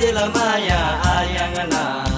de la maya ayangana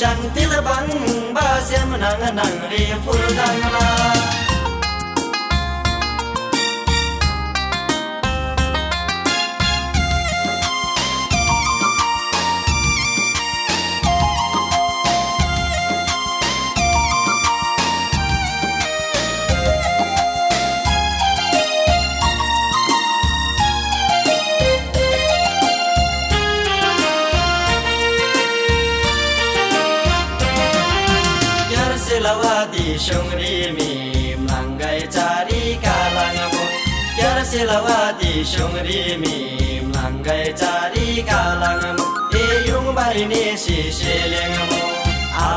chẳng tiếc là bắn ba xem nắng nàng đi phun đăng la सुरी मे मि कालङम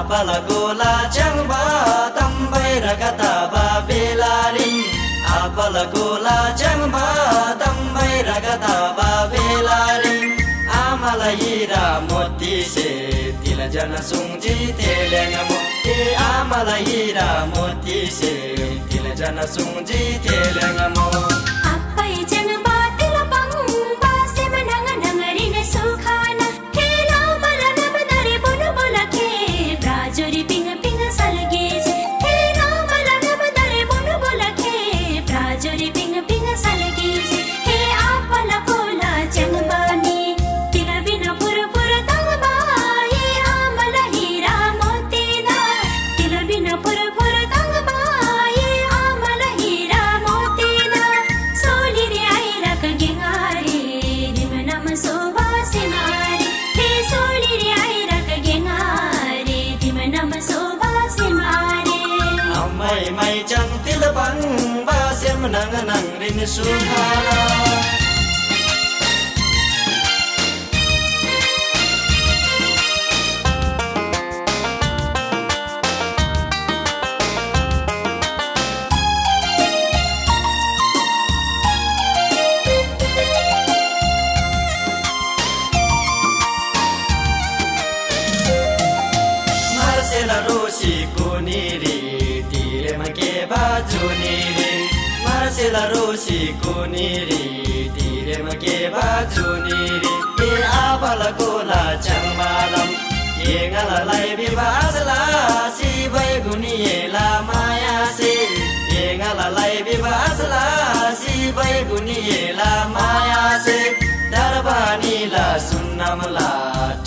सुल गोला जङ्बर बेलारी। आल गोला जङ भा त la ira moti se tila jana sungji tele ngamo e amala ira moti se tila jana sungji tele ngamo Chẳng tiếc là ban ba sem nang nang rin su ha चेला रोसी को निरी के बाजु निरी ए आपल कोला चम्बालम ए गलालाई विवाजला C भई गुनीएला माया से ए गलालाई विवाजला C भई गुनीएला माया से दरबानी ला सुन्नम ला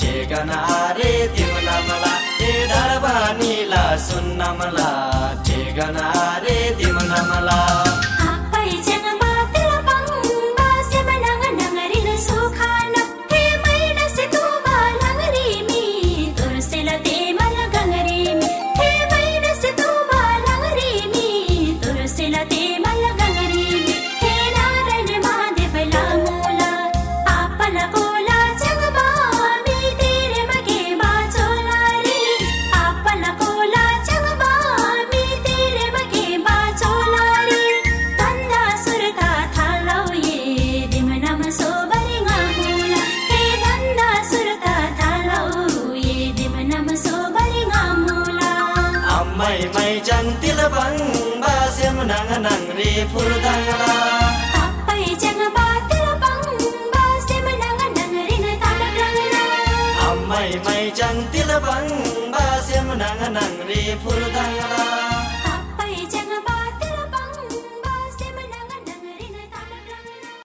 ठेगाना रे तिमला मला ए दरबानी ला सुन्नम रे तिमला आम्मै मै जन्तिल बङ बास्यम नङ नङ रे rin tamak lang na आम्मै मै नङ नङ रे